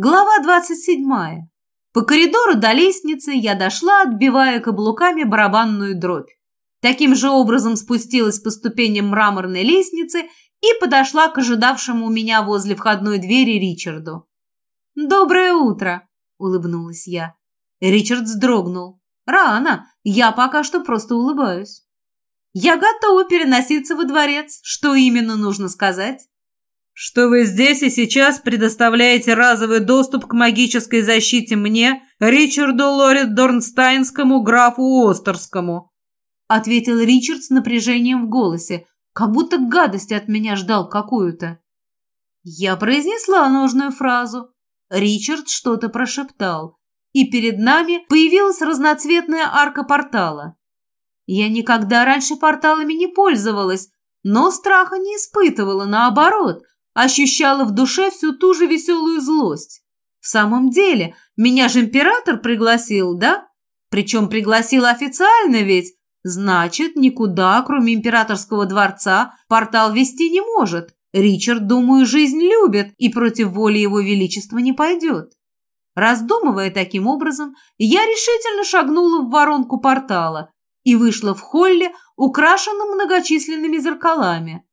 Глава двадцать седьмая. По коридору до лестницы я дошла, отбивая каблуками барабанную дробь. Таким же образом спустилась по ступеням мраморной лестницы и подошла к ожидавшему меня возле входной двери Ричарду. «Доброе утро!» – улыбнулась я. Ричард вздрогнул. «Рано, я пока что просто улыбаюсь». «Я готова переноситься во дворец. Что именно нужно сказать?» «Что вы здесь и сейчас предоставляете разовый доступ к магической защите мне, Ричарду Лорид Дорнстайнскому, графу Остерскому», ответил Ричард с напряжением в голосе, как будто гадость от меня ждал какую-то. Я произнесла нужную фразу. Ричард что-то прошептал, и перед нами появилась разноцветная арка портала. Я никогда раньше порталами не пользовалась, но страха не испытывала, наоборот, ощущала в душе всю ту же веселую злость. В самом деле, меня же император пригласил, да? Причем пригласил официально ведь, Значит, никуда, кроме императорского дворца, портал вести не может. Ричард, думаю, жизнь любит и против воли его величества не пойдет. Раздумывая таким образом, я решительно шагнула в воронку портала и вышла в холле, украшенном многочисленными зеркалами.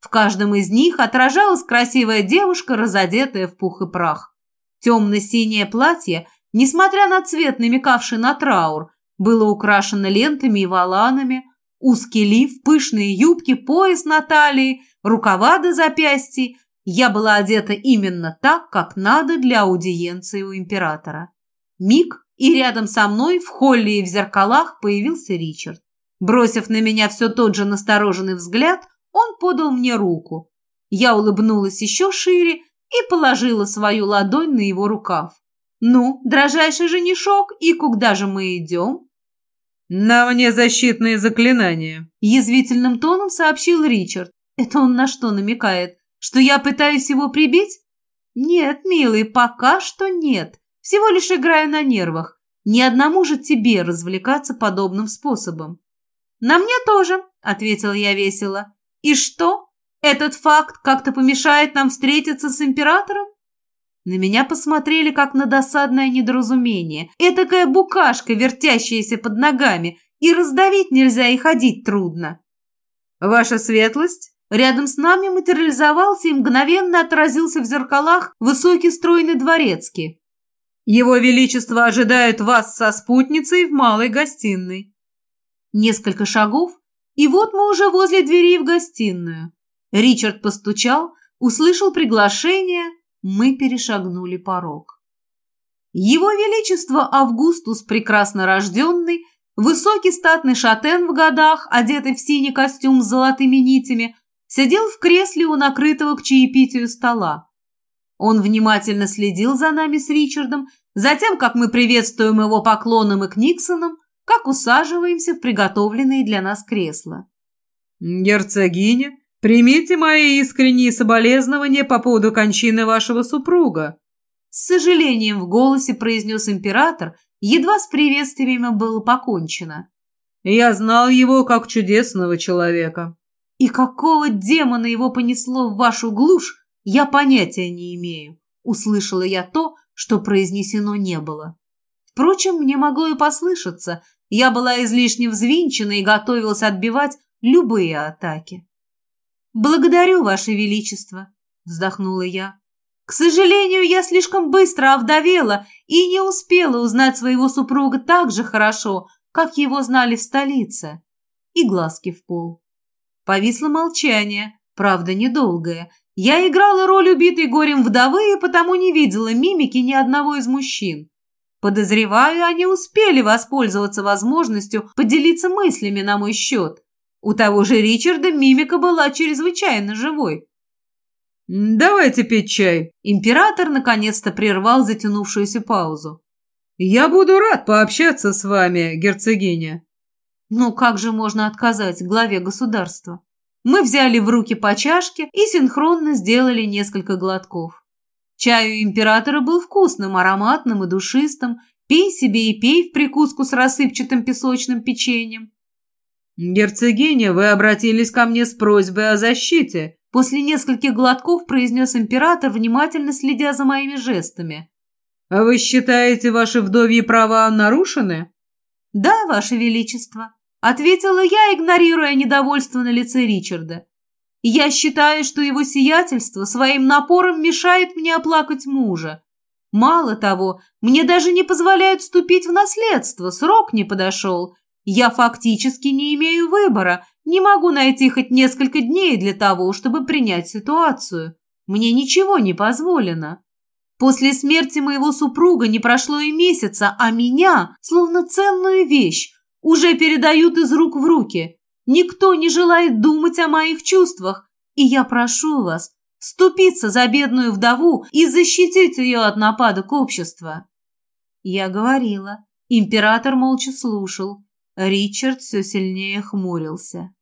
В каждом из них отражалась красивая девушка, разодетая в пух и прах. Темно-синее платье, несмотря на цвет, намекавший на траур, было украшено лентами и воланами, узкий лиф, пышные юбки, пояс на талии, рукава до запястья. Я была одета именно так, как надо для аудиенции у императора. Миг, и рядом со мной в холле и в зеркалах появился Ричард. Бросив на меня все тот же настороженный взгляд, он подал мне руку. Я улыбнулась еще шире и положила свою ладонь на его рукав. «Ну, дрожайший женишок, и куда же мы идем?» «На мне защитные заклинания», – язвительным тоном сообщил Ричард. «Это он на что намекает? Что я пытаюсь его прибить?» «Нет, милый, пока что нет. Всего лишь играю на нервах. Ни одному же тебе развлекаться подобным способом». «На мне тоже», – ответил я весело. «И что? Этот факт как-то помешает нам встретиться с императором?» На меня посмотрели, как на досадное недоразумение. Этакая букашка, вертящаяся под ногами, и раздавить нельзя, и ходить трудно. «Ваша светлость?» Рядом с нами материализовался и мгновенно отразился в зеркалах высокий стройный дворецкий. «Его Величество ожидает вас со спутницей в малой гостиной». Несколько шагов, и вот мы уже возле двери в гостиную. Ричард постучал, услышал приглашение – мы перешагнули порог. Его Величество Августус, прекрасно рожденный, высокий статный шатен в годах, одетый в синий костюм с золотыми нитями, сидел в кресле у накрытого к чаепитию стола. Он внимательно следил за нами с Ричардом, затем, как мы приветствуем его поклоном и Книксоном, как усаживаемся в приготовленные для нас кресла. «Герцогиня, Примите мои искренние соболезнования по поводу кончины вашего супруга. С сожалением в голосе произнес император, едва с приветствием было покончено. Я знал его как чудесного человека. И какого демона его понесло в вашу глушь, я понятия не имею. Услышала я то, что произнесено не было. Впрочем, мне могло и послышаться. Я была излишне взвинчена и готовилась отбивать любые атаки. «Благодарю, Ваше Величество», — вздохнула я. «К сожалению, я слишком быстро овдовела и не успела узнать своего супруга так же хорошо, как его знали в столице». И глазки в пол. Повисло молчание, правда, недолгое. Я играла роль убитой горем вдовы и потому не видела мимики ни одного из мужчин. Подозреваю, они успели воспользоваться возможностью поделиться мыслями на мой счет. У того же Ричарда мимика была чрезвычайно живой. «Давайте пить чай». Император наконец-то прервал затянувшуюся паузу. «Я буду рад пообщаться с вами, герцогиня». Ну как же можно отказать главе государства? Мы взяли в руки по чашке и синхронно сделали несколько глотков. Чай у императора был вкусным, ароматным и душистым. Пей себе и пей в прикуску с рассыпчатым песочным печеньем. «Герцогиня, вы обратились ко мне с просьбой о защите. После нескольких глотков произнес император, внимательно следя за моими жестами. «А вы считаете, ваши вдовьи права нарушены?» «Да, ваше величество», — ответила я, игнорируя недовольство на лице Ричарда. «Я считаю, что его сиятельство своим напором мешает мне оплакать мужа. Мало того, мне даже не позволяют вступить в наследство, срок не подошел. Я фактически не имею выбора, не могу найти хоть несколько дней для того, чтобы принять ситуацию. Мне ничего не позволено. После смерти моего супруга не прошло и месяца, а меня, словно ценную вещь, уже передают из рук в руки. Никто не желает думать о моих чувствах, и я прошу вас вступиться за бедную вдову и защитить ее от нападок общества. Я говорила. Император молча слушал. Ричард все сильнее хмурился.